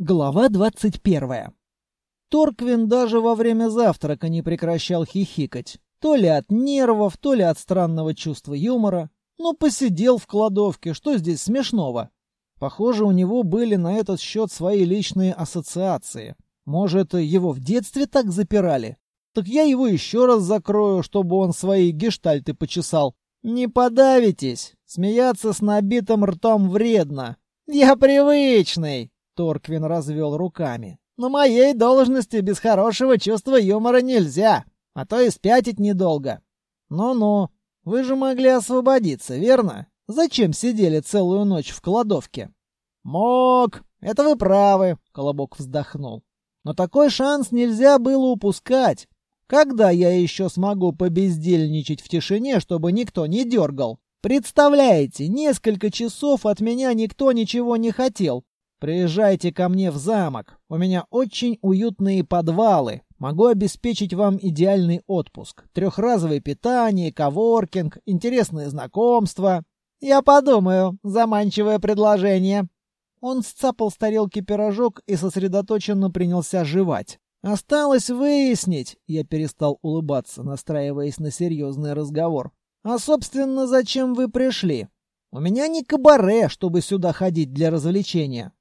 Глава 21. Торквин даже во время завтрака не прекращал хихикать. То ли от нервов, то ли от странного чувства юмора. Но посидел в кладовке, что здесь смешного? Похоже, у него были на этот счет свои личные ассоциации. Может, его в детстве так запирали? Так я его еще раз закрою, чтобы он свои гештальты почесал. Не подавитесь. Смеяться с набитым ртом вредно. Я привычный. Торквин развел руками. «На моей должности без хорошего чувства юмора нельзя, а то и спятить недолго. Ну-ну, вы же могли освободиться, верно? Зачем сидели целую ночь в кладовке?» «Мог, это вы правы», — Колобок вздохнул. «Но такой шанс нельзя было упускать. Когда я еще смогу побездельничать в тишине, чтобы никто не дергал? Представляете, несколько часов от меня никто ничего не хотел, Приезжайте ко мне в замок. У меня очень уютные подвалы. Могу обеспечить вам идеальный отпуск. Трехразовое питание, коворкинг, интересные знакомства. Я подумаю. Заманчивое предложение. Он сцапал с тарелки пирожок и сосредоточенно принялся жевать. Осталось выяснить, я перестал улыбаться, настраиваясь на серьезный разговор. А собственно, зачем вы пришли? У меня не кабаре, чтобы сюда ходить для развлечения.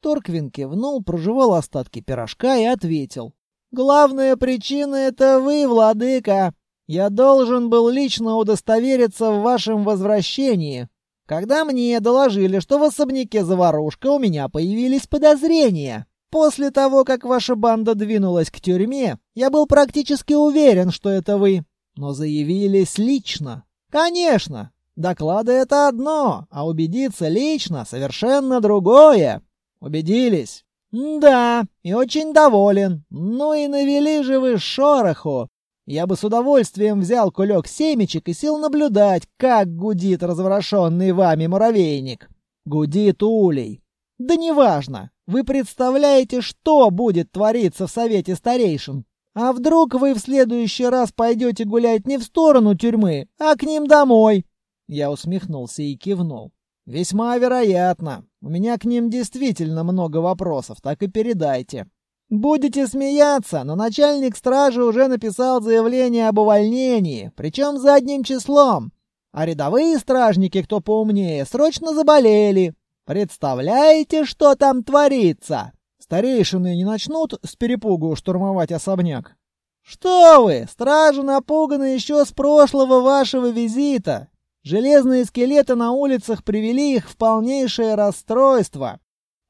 Торквин кивнул, прожевал остатки пирожка и ответил. «Главная причина — это вы, владыка. Я должен был лично удостовериться в вашем возвращении. Когда мне доложили, что в особняке заварушка, у меня появились подозрения. После того, как ваша банда двинулась к тюрьме, я был практически уверен, что это вы. Но заявились лично. Конечно, доклады — это одно, а убедиться лично — совершенно другое. Убедились? Да, и очень доволен. Ну и навели же вы шороху. Я бы с удовольствием взял кулек семечек и сел наблюдать, как гудит разворошенный вами муравейник. Гудит улей. Да неважно. Вы представляете, что будет твориться в совете старейшин? А вдруг вы в следующий раз пойдете гулять не в сторону тюрьмы, а к ним домой? Я усмехнулся и кивнул. Весьма вероятно. У меня к ним действительно много вопросов, так и передайте. Будете смеяться, но начальник стражи уже написал заявление об увольнении, причем задним числом. А рядовые стражники, кто поумнее, срочно заболели. Представляете, что там творится? Старейшины не начнут с перепугу штурмовать особняк? Что вы, стражи напуганы еще с прошлого вашего визита. Железные скелеты на улицах привели их в полнейшее расстройство.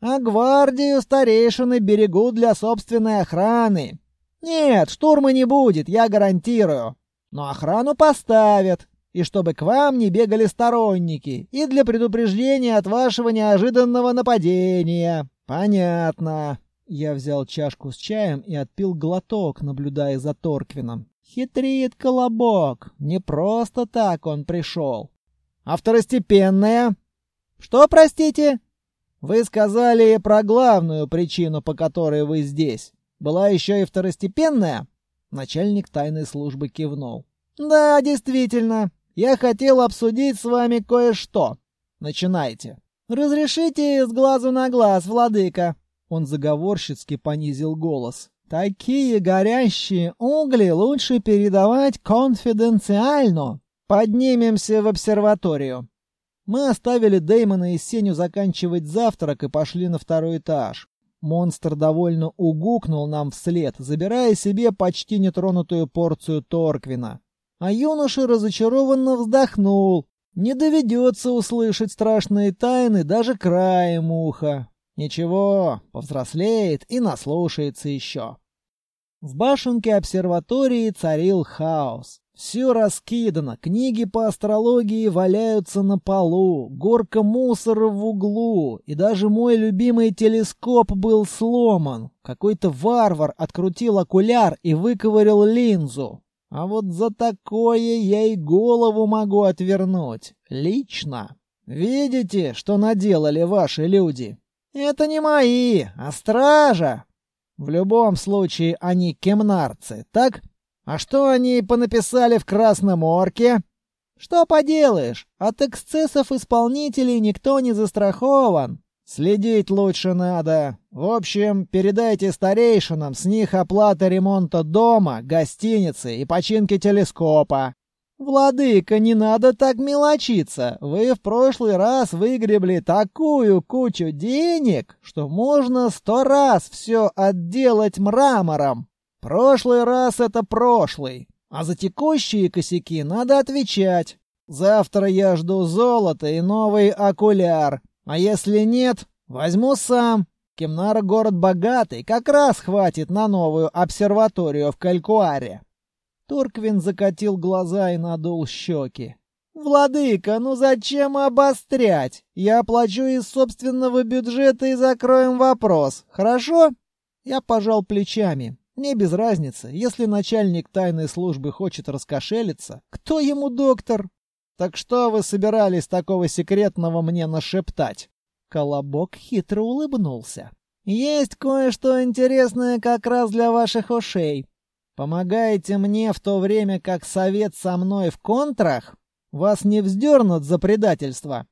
А гвардию старейшины берегут для собственной охраны. Нет, штурма не будет, я гарантирую. Но охрану поставят. И чтобы к вам не бегали сторонники. И для предупреждения от вашего неожиданного нападения. Понятно. Я взял чашку с чаем и отпил глоток, наблюдая за Торквином. Хитрит колобок. Не просто так он пришел. А второстепенная? Что, простите? Вы сказали про главную причину, по которой вы здесь. Была еще и второстепенная? Начальник тайной службы кивнул. Да, действительно. Я хотел обсудить с вами кое-что. Начинайте. Разрешите с глазу на глаз, владыка. Он заговорщицки понизил голос. Такие горящие угли лучше передавать конфиденциально. Поднимемся в обсерваторию. Мы оставили Дэймона и Сеню заканчивать завтрак и пошли на второй этаж. Монстр довольно угукнул нам вслед, забирая себе почти нетронутую порцию Торквина. А юноша разочарованно вздохнул. Не доведется услышать страшные тайны даже краем уха. Ничего, повзрослеет и наслушается еще. В башенке обсерватории царил хаос. Все раскидано, книги по астрологии валяются на полу, горка мусора в углу, и даже мой любимый телескоп был сломан. Какой-то варвар открутил окуляр и выковырял линзу. А вот за такое я и голову могу отвернуть. Лично. Видите, что наделали ваши люди? Это не мои, а стража. В любом случае они кемнарцы, так? А что они понаписали в Красном Орке? Что поделаешь, от эксцессов исполнителей никто не застрахован. Следить лучше надо. В общем, передайте старейшинам с них оплата ремонта дома, гостиницы и починки телескопа. «Владыка, не надо так мелочиться. Вы в прошлый раз выгребли такую кучу денег, что можно сто раз все отделать мрамором. Прошлый раз это прошлый, а за текущие косяки надо отвечать. Завтра я жду золото и новый окуляр, а если нет, возьму сам. Кемнар город богатый, как раз хватит на новую обсерваторию в Калькуаре». Торквин закатил глаза и надул щеки. «Владыка, ну зачем обострять? Я оплачу из собственного бюджета и закроем вопрос, хорошо?» Я пожал плечами. Мне без разницы, если начальник тайной службы хочет раскошелиться, кто ему доктор? Так что вы собирались такого секретного мне нашептать? Колобок хитро улыбнулся. Есть кое-что интересное как раз для ваших ушей. Помогаете мне в то время, как совет со мной в контрах? Вас не вздернут за предательство.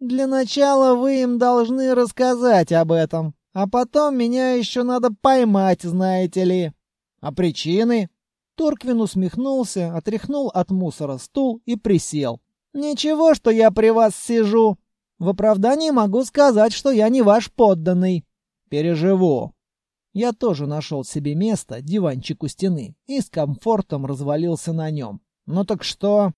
Для начала вы им должны рассказать об этом, а потом меня еще надо поймать, знаете ли. А причины? Торквин усмехнулся, отряхнул от мусора стул и присел. «Ничего, что я при вас сижу. В оправдании могу сказать, что я не ваш подданный. Переживу. Я тоже нашел себе место, диванчик у стены, и с комфортом развалился на нем. Ну так что?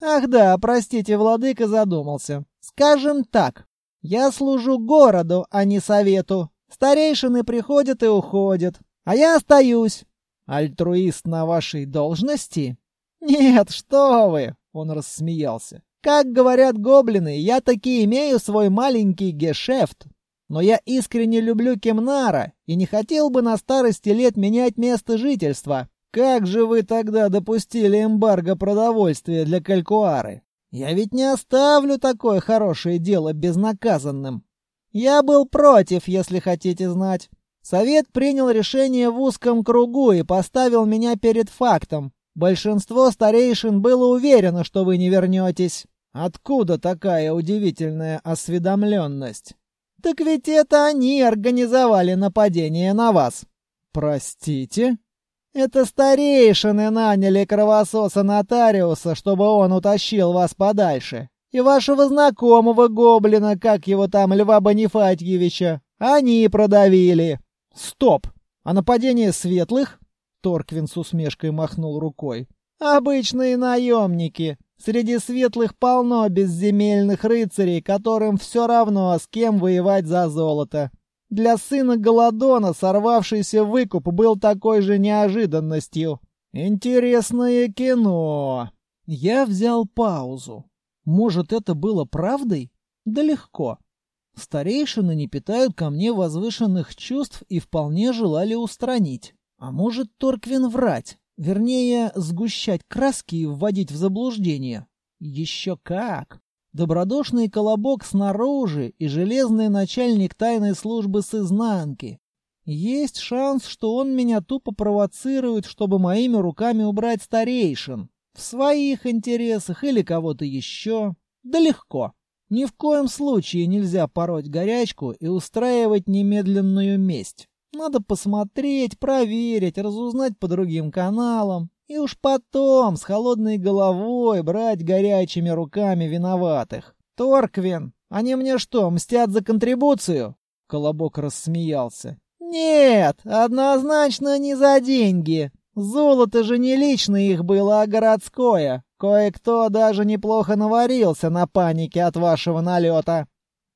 Ах да, простите, владыка задумался. Скажем так, я служу городу, а не совету. Старейшины приходят и уходят, а я остаюсь. Альтруист на вашей должности? Нет, что вы, он рассмеялся. Как говорят гоблины, я таки имею свой маленький гешефт, но я искренне люблю Кемнара и не хотел бы на старости лет менять место жительства. Как же вы тогда допустили эмбарго продовольствия для Калькуары? Я ведь не оставлю такое хорошее дело безнаказанным. Я был против, если хотите знать. Совет принял решение в узком кругу и поставил меня перед фактом. Большинство старейшин было уверено, что вы не вернетесь. Откуда такая удивительная осведомленность? Так ведь это они организовали нападение на вас. Простите? Это старейшины наняли кровососа нотариуса, чтобы он утащил вас подальше. И вашего знакомого гоблина, как его там, Льва Бонифатьевича, они продавили. Стоп! А нападение светлых? Торквин с усмешкой махнул рукой. Обычные наемники. Среди светлых полно безземельных рыцарей, которым все равно, с кем воевать за золото. Для сына Голодона сорвавшийся выкуп был такой же неожиданностью. Интересное кино. Я взял паузу. Может, это было правдой? Да легко. Старейшины не питают ко мне возвышенных чувств и вполне желали устранить. А может, Торквин врать? Вернее, сгущать краски и вводить в заблуждение. Еще как! Добродушный колобок снаружи и железный начальник тайной службы с изнанки. Есть шанс, что он меня тупо провоцирует, чтобы моими руками убрать старейшин. В своих интересах или кого-то еще. Да легко. Ни в коем случае нельзя пороть горячку и устраивать немедленную месть. Надо посмотреть, проверить, разузнать по другим каналам. И уж потом с холодной головой брать горячими руками виноватых. Торквин, они мне что, мстят за контрибуцию? Колобок рассмеялся. Нет, однозначно не за деньги. Золото же не личное их было, а городское. Кое-кто даже неплохо наварился на панике от вашего налета.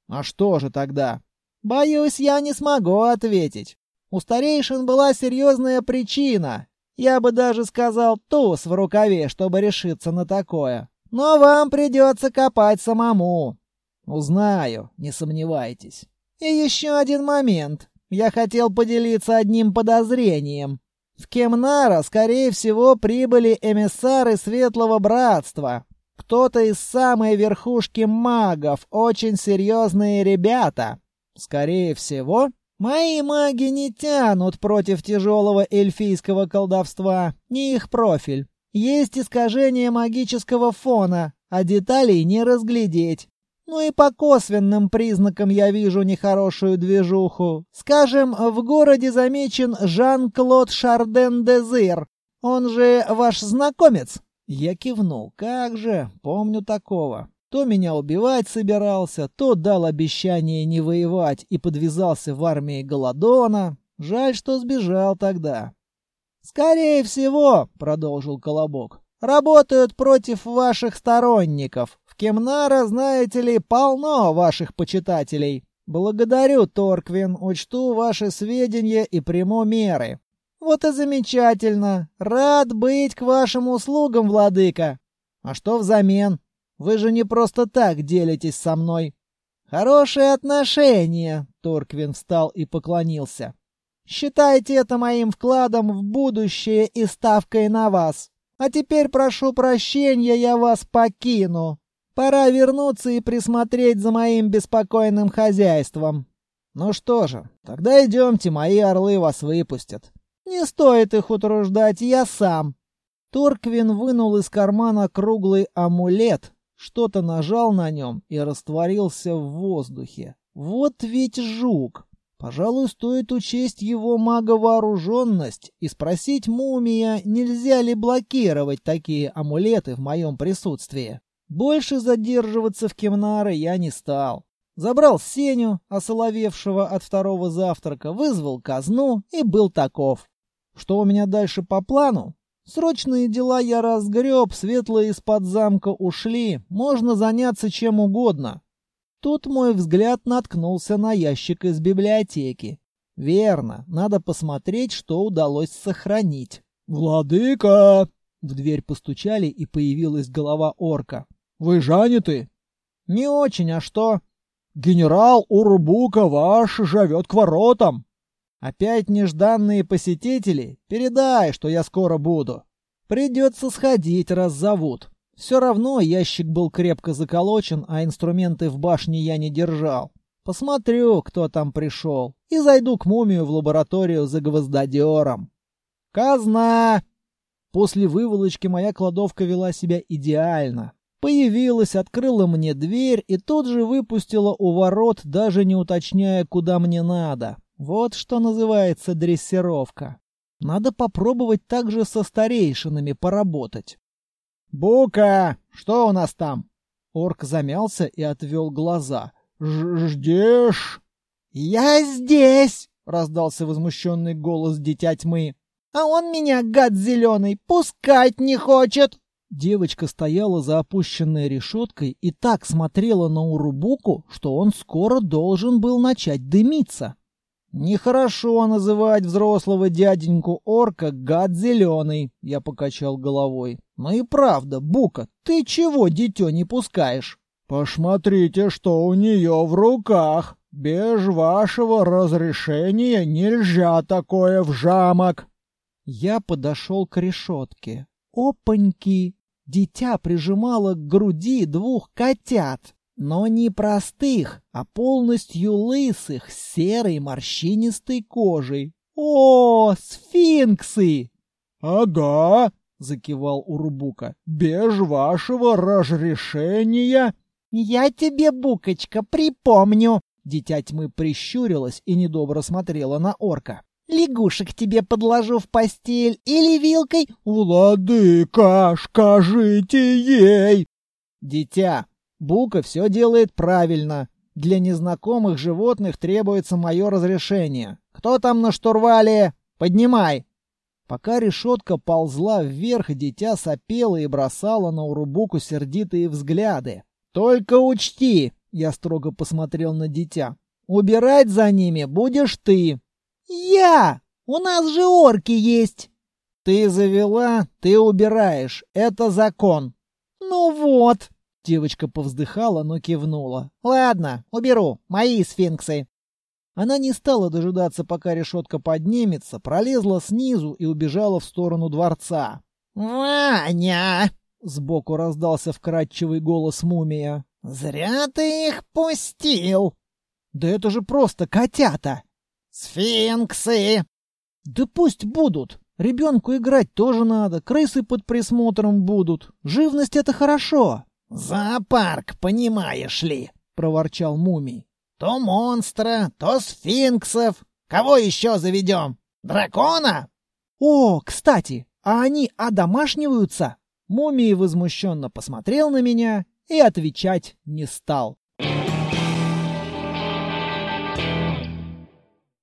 А что же тогда? Боюсь, я не смогу ответить. У старейшин была серьезная причина. Я бы даже сказал туз в рукаве, чтобы решиться на такое. Но вам придется копать самому. Узнаю, не сомневайтесь. И еще один момент. Я хотел поделиться одним подозрением. В Кемнара, скорее всего, прибыли эмиссары Светлого Братства. Кто-то из самой верхушки магов, очень серьезные ребята. Скорее всего, Мои маги не тянут против тяжелого эльфийского колдовства, не их профиль. Есть искажение магического фона, а деталей не разглядеть. Ну и по косвенным признакам я вижу нехорошую движуху. Скажем, в городе замечен Жан-Клод Шарден-Дезир. Он же ваш знакомец?» Я кивнул. «Как же, помню такого. То меня убивать собирался, то дал обещание не воевать и подвязался в армии Голодона. Жаль, что сбежал тогда». «Скорее всего», — продолжил Колобок, — «работают против ваших сторонников. В Кемнара, знаете ли, полно ваших почитателей. Благодарю, Торквин, учту ваши сведения и приму меры. Вот и замечательно. Рад быть к вашим услугам, владыка. А что взамен? Вы же не просто так делитесь со мной. Хорошие отношения, Торквин встал и поклонился. Считайте это моим вкладом в будущее и ставкой на вас. А теперь прошу прощения, я вас покину. Пора вернуться и присмотреть за моим беспокойным хозяйством. Ну что же, тогда идемте, мои орлы вас выпустят. Не стоит их утруждать, я сам. Торквин вынул из кармана круглый амулет, что-то нажал на нем и растворился в воздухе. Вот ведь жук! Пожалуй, стоит учесть его маговооруженность и спросить мумия, нельзя ли блокировать такие амулеты в моем присутствии. Больше задерживаться в Кемнаре я не стал. Забрал Сеню, осоловевшего от второго завтрака, вызвал казну и был таков. Что у меня дальше по плану? Срочные дела я разгреб, светлые из-под замка ушли, можно заняться чем угодно. Тут мой взгляд наткнулся на ящик из библиотеки. Верно, надо посмотреть, что удалось сохранить. «Владыка!» В дверь постучали, и появилась голова орка. Вы заняты? Не очень, а что? Генерал Урбука ваш живет к воротам. Опять нежданные посетители? Передай, что я скоро буду. Придется сходить, раз зовут. Все равно ящик был крепко заколочен, а инструменты в башне я не держал. Посмотрю, кто там пришел, и зайду к мумию в лабораторию за гвоздодером. Казна! После выволочки моя кладовка вела себя идеально. Появилась, открыла мне дверь и тут же выпустила у ворот, даже не уточняя, куда мне надо. Вот что называется дрессировка. Надо попробовать также со старейшинами поработать. «Бука, что у нас там?» Орк замялся и отвел глаза. «Ждешь?» «Я здесь!» — раздался возмущенный голос дитя тьмы. «А он меня, гад зеленый, пускать не хочет!» Девочка стояла за опущенной решеткой и так смотрела на Урубуку, что он скоро должен был начать дымиться. «Нехорошо называть взрослого дяденьку орка гад зеленый», — я покачал головой. «Ну и правда, Бука, ты чего дитё не пускаешь?» «Посмотрите, что у нее в руках. Без вашего разрешения нельзя такое в жамок». Я подошел к решетке. Опаньки! Дитя прижимало к груди двух котят, но не простых, а полностью лысых, с серой морщинистой кожей. «О, сфинксы!» «Ага», — закивал Урубука, — «без вашего разрешения...» «Я тебе, Букочка, припомню!» Дитя тьмы прищурилась и недобро смотрела на орка. Лягушек тебе подложу в постель или вилкой? Владыка, скажите ей! Дитя, Бука все делает правильно. Для незнакомых животных требуется мое разрешение. Кто там на штурвале? Поднимай!» Пока решетка ползла вверх, дитя сопело и бросало на Урубуку сердитые взгляды. «Только учти!» — я строго посмотрел на дитя. «Убирать за ними будешь ты, «Я! У нас же орки есть!» «Ты завела, ты убираешь. Это закон». «Ну вот!» Девочка повздыхала, но кивнула. «Ладно, уберу. Мои сфинксы». Она не стала дожидаться, пока решетка поднимется, пролезла снизу и убежала в сторону дворца. «Ваня!» — сбоку раздался вкрадчивый голос мумия. «Зря ты их пустил!» «Да это же просто котята!» «Сфинксы!» «Да пусть будут. Ребенку играть тоже надо. Крысы под присмотром будут. Живность — это хорошо. «Зоопарк, понимаешь ли», — проворчал Мумий. «То монстра, то сфинксов. Кого еще заведем? Дракона?» «О, кстати, а они одомашниваются?» Мумий возмущенно посмотрел на меня и отвечать не стал.